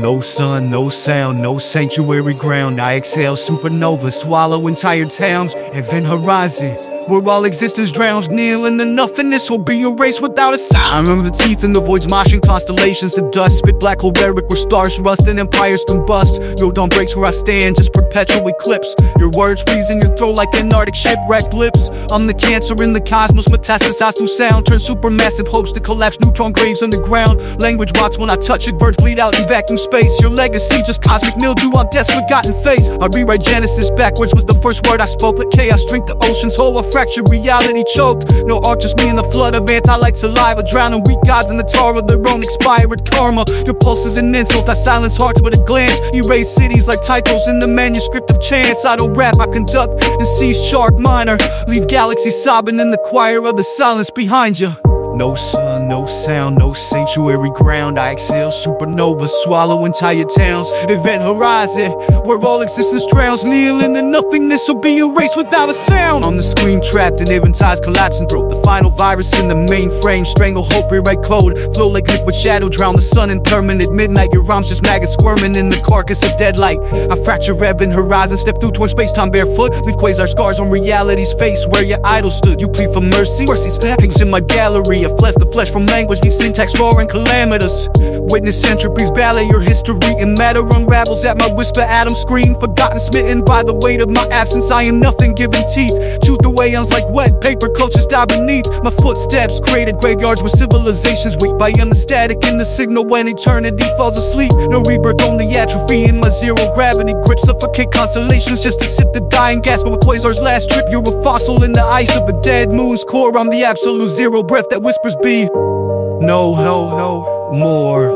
No sun, no sound, no sanctuary ground. I exhale supernova, swallow entire towns, event horizon. Where all existence drowns, kneel in the nothingness will be erased without a sound. I remember the teeth in the voids, moshing constellations to dust. Spit black hole rhetoric where stars rust and empires combust. No dawn breaks where I stand, just perpetual eclipse. Your words freeze in your throat like an arctic shipwreck blips. I'm the cancer in the cosmos, metastasized through sound. Turn supermassive hopes to collapse neutron graves underground. Language rocks when I touch it, birds bleed out in vacuum space. Your legacy just cosmic mildew on death's forgotten face. I rewrite Genesis backwards was the first word I spoke. Let chaos drink the ocean's whole. Fractured reality choked. No art, just me in the flood of anti-light saliva. Drowning weak gods in the tar of their own expired karma. Your pulse is an insult. I silence hearts with a glance. Erase cities like typos in the manuscript of chance. I don't rap, I conduct in C sharp minor. Leave galaxies sobbing in the choir of the silence behind you. No sun, no sound, no sanctuary ground. I exhale supernova, swallow entire towns. Event horizon, where all existence drowns. Kneel in the nothingness will be erased without a sound. On the screen, trapped in ties collapsing, broke the final virus in the mainframe. Strangle hope, rewrite code. Flow like liquid shadow, drown the sun in permanent midnight. Your rhymes just maggots squirming in the carcass of dead light. I fracture ebon horizon, step through torn space time barefoot. Leave quasar scars on reality's face where your idol stood. You plead for mercy, mercy's tappings in my gallery of flesh, the flesh from language, need syntax and calamitous. Witness entropy's ballet, your history and matter unravels at my whisper. Atom scream, forgotten, smitten by the weight of my absence. I am nothing given teeth. Truth away, ends like wet paper, cultures die beneath my footsteps. Created graveyards where civilizations weak by static in the signal when eternity falls asleep. No rebirth, only atrophy in my zero gravity grip. Suffocate constellations just to sip the dying gas. But with Quasar's last trip, you're a fossil in the ice of a dead moon's core. I'm the absolute zero breath that whispers be no, no, no more.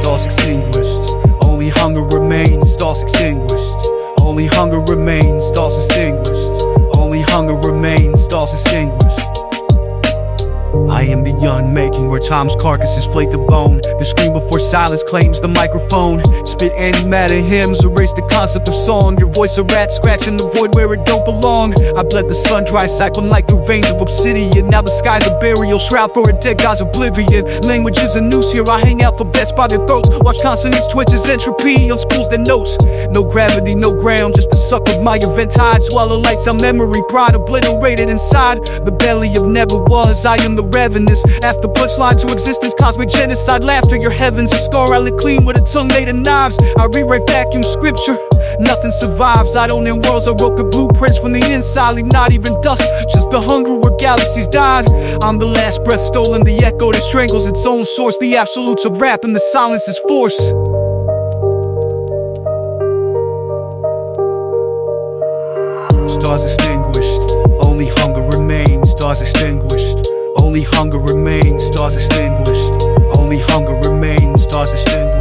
Stars extinguished, only hunger remains. Stars extinguished, only hunger remains. I am the unmaking where time's carcasses flake the bone. The scream before silence claims the microphone. Spit antimatter hymns, erase the concept of song. Your voice a rat scratching the void where it don't belong. I bled the sun dry, cycling like the veins of obsidian. Now the sky's a burial shroud for a dead god's oblivion. Language is a noose here, I hang out for bets by their throats. Watch consonants twitches, entropy on spools that notes. No gravity, no ground, just the suck of my event tide. Swallow lights on memory, pride obliterated inside the belly of never was. I am the ravenous. After punchline to existence, cosmic genocide, laughter. Your heavens a scar I lick clean with a tongue made of knives. I rewrite vacuum scripture. Nothing survives. I don't end worlds. I wrote the blueprints from the inside. Leave not even dust, just the hunger where galaxies died. I'm the last breath stolen, the echo that strangles its own source. The absolutes of rap and the silence is force. Stars extinguished, only hunger remains. Stars extinguished, only hunger remains, stars extinguished. Only hunger remains, stars extinguished.